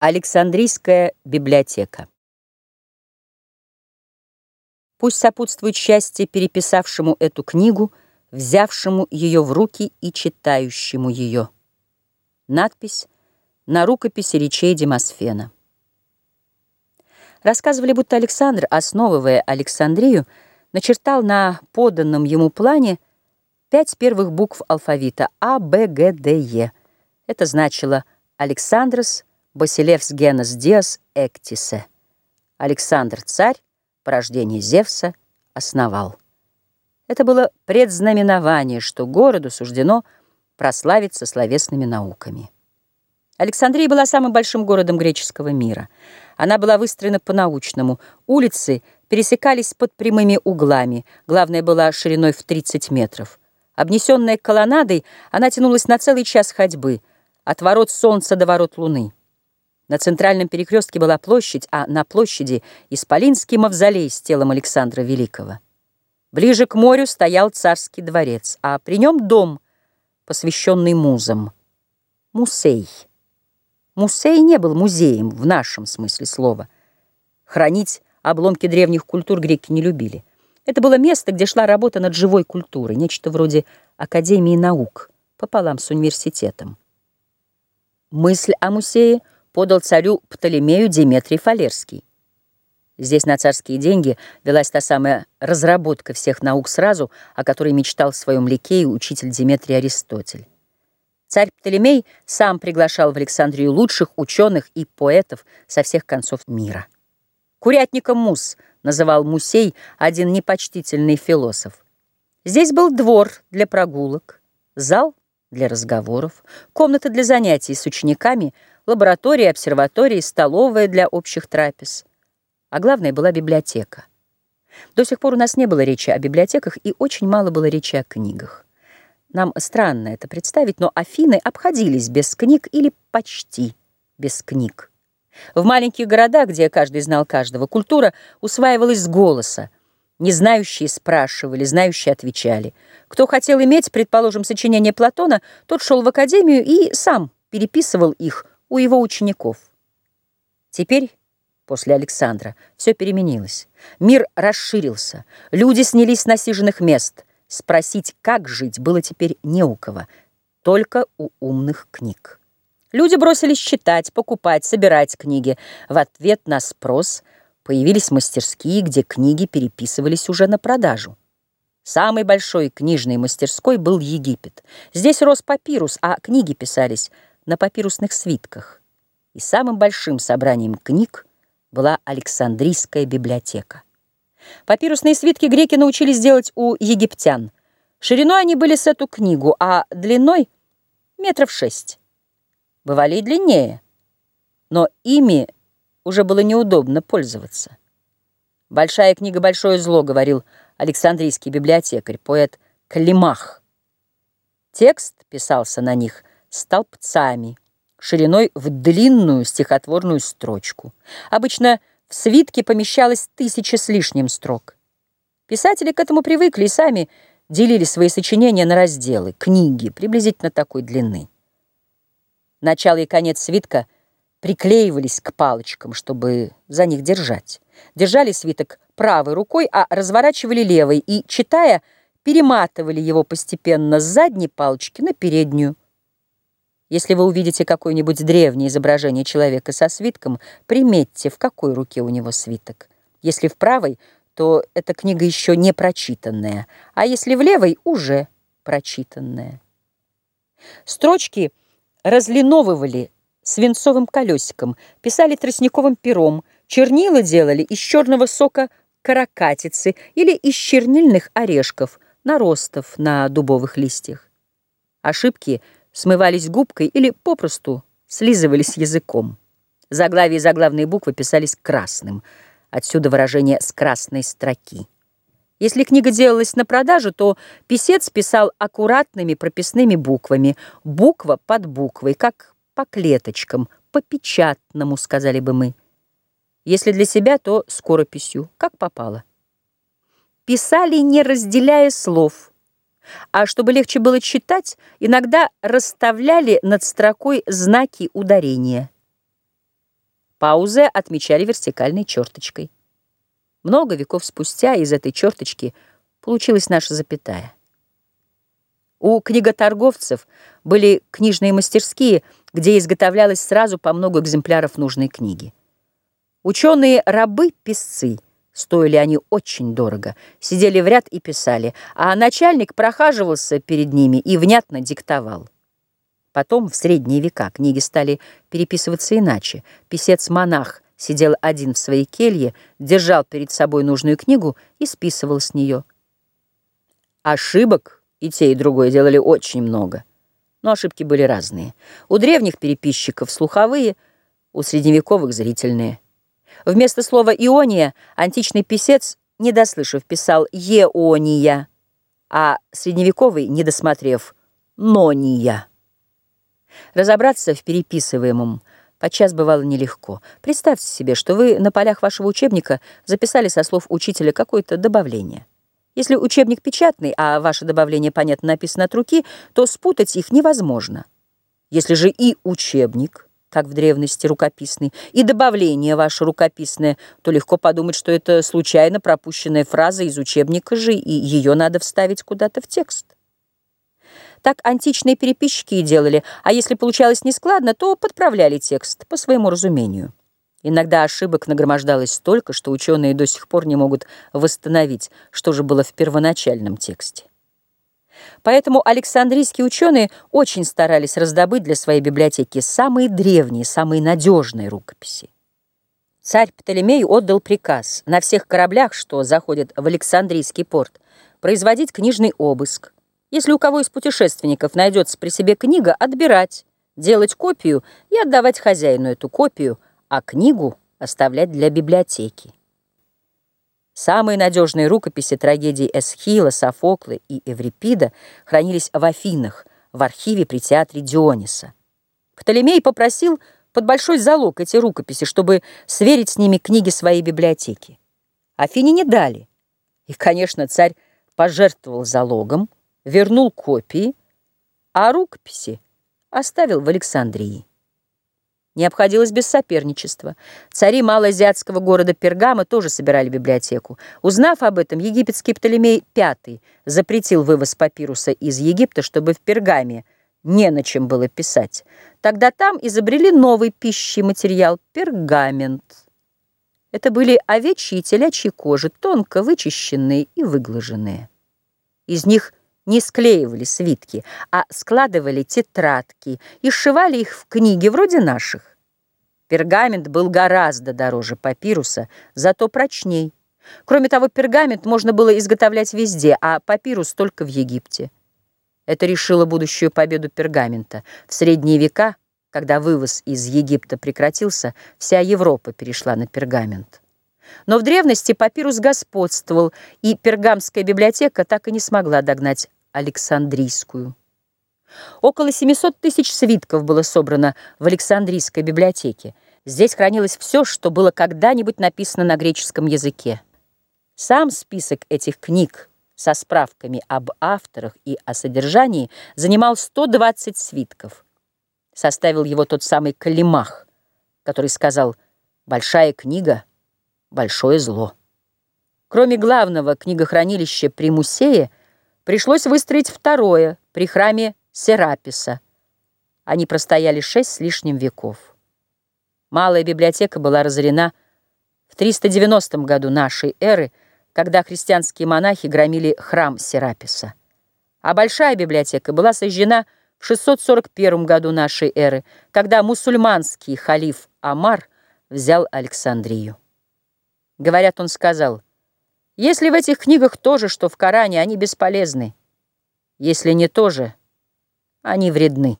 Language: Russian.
Александрийская библиотека Пусть сопутствует счастье переписавшему эту книгу, взявшему ее в руки и читающему ее. Надпись на рукописи речей Демосфена. Рассказывали, будто Александр, основывая Александрию, начертал на поданном ему плане пять первых букв алфавита А, Б, Г, Д, Е. Это значило «Александрос», Басилевс Генос Диас Эктисе. Александр Царь, порождение Зевса, основал. Это было предзнаменование, что городу суждено прославиться словесными науками. Александрия была самым большим городом греческого мира. Она была выстроена по-научному. Улицы пересекались под прямыми углами. Главная была шириной в 30 метров. Обнесенная колоннадой, она тянулась на целый час ходьбы, от ворот солнца до ворот луны. На центральном перекрестке была площадь, а на площади — Исполинский мавзолей с телом Александра Великого. Ближе к морю стоял царский дворец, а при нем дом, посвященный музам. Мусей. Мусей не был музеем в нашем смысле слова. Хранить обломки древних культур греки не любили. Это было место, где шла работа над живой культурой, нечто вроде Академии наук, пополам с университетом. Мысль о Мусее — подал царю Птолемею Диметрий Фалерский. Здесь на царские деньги велась та самая разработка всех наук сразу, о которой мечтал в своем ликее учитель Диметрий Аристотель. Царь Птолемей сам приглашал в Александрию лучших ученых и поэтов со всех концов мира. Курятником Мус называл Мусей один непочтительный философ. Здесь был двор для прогулок, зал для разговоров, комната для занятий с учениками — лаборатории, обсерватории, столовая для общих трапез. А главное была библиотека. До сих пор у нас не было речи о библиотеках и очень мало было речи о книгах. Нам странно это представить, но Афины обходились без книг или почти без книг. В маленьких городах, где каждый знал каждого, культура усваивалась с голоса. Не знающие спрашивали, знающие отвечали. Кто хотел иметь, предположим, сочинение Платона, тот шел в академию и сам переписывал их у его учеников. Теперь, после Александра, все переменилось. Мир расширился, люди снялись с насиженных мест. Спросить, как жить, было теперь не у кого, только у умных книг. Люди бросились читать, покупать, собирать книги. В ответ на спрос появились мастерские, где книги переписывались уже на продажу. Самой большой книжной мастерской был Египет. Здесь рос папирус, а книги писались – на папирусных свитках, и самым большим собранием книг была Александрийская библиотека. Папирусные свитки греки научились делать у египтян. Шириной они были с эту книгу, а длиной — метров шесть. Бывали и длиннее, но ими уже было неудобно пользоваться. «Большая книга — большое зло», — говорил Александрийский библиотекарь, поэт Климах. Текст писался на них столбцами, шириной в длинную стихотворную строчку. Обычно в свитке помещалось тысяча с лишним строк. Писатели к этому привыкли и сами делили свои сочинения на разделы, книги приблизительно такой длины. Начало и конец свитка приклеивались к палочкам, чтобы за них держать. Держали свиток правой рукой, а разворачивали левой и, читая, перематывали его постепенно с задней палочки на переднюю. Если вы увидите какое-нибудь древнее изображение человека со свитком, приметьте, в какой руке у него свиток. Если в правой, то эта книга еще не прочитанная, а если в левой, уже прочитанная. Строчки разлиновывали свинцовым колесиком, писали тростниковым пером, чернила делали из черного сока каракатицы или из чернильных орешков, наростов на дубовых листьях. Ошибки – смывались губкой или попросту слизывались языком. Заглавие и заглавные буквы писались красным. Отсюда выражение «с красной строки». Если книга делалась на продажу, то писец писал аккуратными прописными буквами, буква под буквой, как по клеточкам, по печатному, сказали бы мы. Если для себя, то скорописью, как попало. Писали, не разделяя слов – а чтобы легче было читать, иногда расставляли над строкой знаки ударения. Паузы отмечали вертикальной черточкой. Много веков спустя из этой черточки получилась наша запятая. У книготорговцев были книжные мастерские, где изготовлялось сразу по много экземпляров нужной книги. Ученые-рабы-писцы, стоили они очень дорого, сидели в ряд и писали, а начальник прохаживался перед ними и внятно диктовал. Потом, в средние века, книги стали переписываться иначе. Писец-монах сидел один в своей келье, держал перед собой нужную книгу и списывал с нее. Ошибок и те, и другое делали очень много. Но ошибки были разные. У древних переписчиков слуховые, у средневековых зрительные. Вместо слова «иония» античный писец, не дослышав, писал «еония», а средневековый, не досмотрев, «нония». Разобраться в переписываемом подчас бывало нелегко. Представьте себе, что вы на полях вашего учебника записали со слов учителя какое-то добавление. Если учебник печатный, а ваше добавление, понятно, написано от руки, то спутать их невозможно. Если же и учебник, как в древности рукописный, и добавление ваше рукописное, то легко подумать, что это случайно пропущенная фраза из учебника же, и ее надо вставить куда-то в текст. Так античные переписчики и делали, а если получалось нескладно, то подправляли текст по своему разумению. Иногда ошибок нагромождалось столько, что ученые до сих пор не могут восстановить, что же было в первоначальном тексте. Поэтому Александрийские ученые очень старались раздобыть для своей библиотеки самые древние, самые надежные рукописи. Царь Птолемей отдал приказ на всех кораблях, что заходят в Александрийский порт, производить книжный обыск. Если у кого из путешественников найдется при себе книга, отбирать, делать копию и отдавать хозяину эту копию – а книгу оставлять для библиотеки. Самые надежные рукописи трагедий Эсхила, Софокла и Эврипида хранились в Афинах, в архиве при театре Диониса. Птолемей попросил под большой залог эти рукописи, чтобы сверить с ними книги своей библиотеки. Афине не дали. И, конечно, царь пожертвовал залогом, вернул копии, а рукописи оставил в Александрии не обходилось без соперничества. Цари малоазиатского города Пергама тоже собирали библиотеку. Узнав об этом, египетский Птолемей V запретил вывоз папируса из Египта, чтобы в Пергаме не на чем было писать. Тогда там изобрели новый пищий материал – пергамент. Это были овечьи и телячьи кожи, тонко вычищенные и выглаженные. Из них не склеивали свитки, а складывали тетрадки и сшивали их в книги вроде наших. Пергамент был гораздо дороже папируса, зато прочней. Кроме того, пергамент можно было изготовлять везде, а папирус только в Египте. Это решило будущую победу пергамента. В средние века, когда вывоз из Египта прекратился, вся Европа перешла на пергамент. Но в древности папирус господствовал, и пергамская библиотека так и не смогла догнать Александрийскую. Около 700 тысяч свитков было собрано в Александрийской библиотеке. Здесь хранилось все, что было когда-нибудь написано на греческом языке. Сам список этих книг со справками об авторах и о содержании занимал 120 свитков. Составил его тот самый Калимах, который сказал «Большая книга — большое зло». Кроме главного книгохранилища при Мусее, Пришлось выстроить второе при храме Сераписа. Они простояли шесть с лишним веков. Малая библиотека была разорена в 390 году нашей эры, когда христианские монахи громили храм Сераписа. А большая библиотека была сожжена в 641 году нашей эры, когда мусульманский халиф Амар взял Александрию. Говорят, он сказал – если в этих книгах то же, что в Коране, они бесполезны. Если не то же, они вредны.